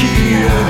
here.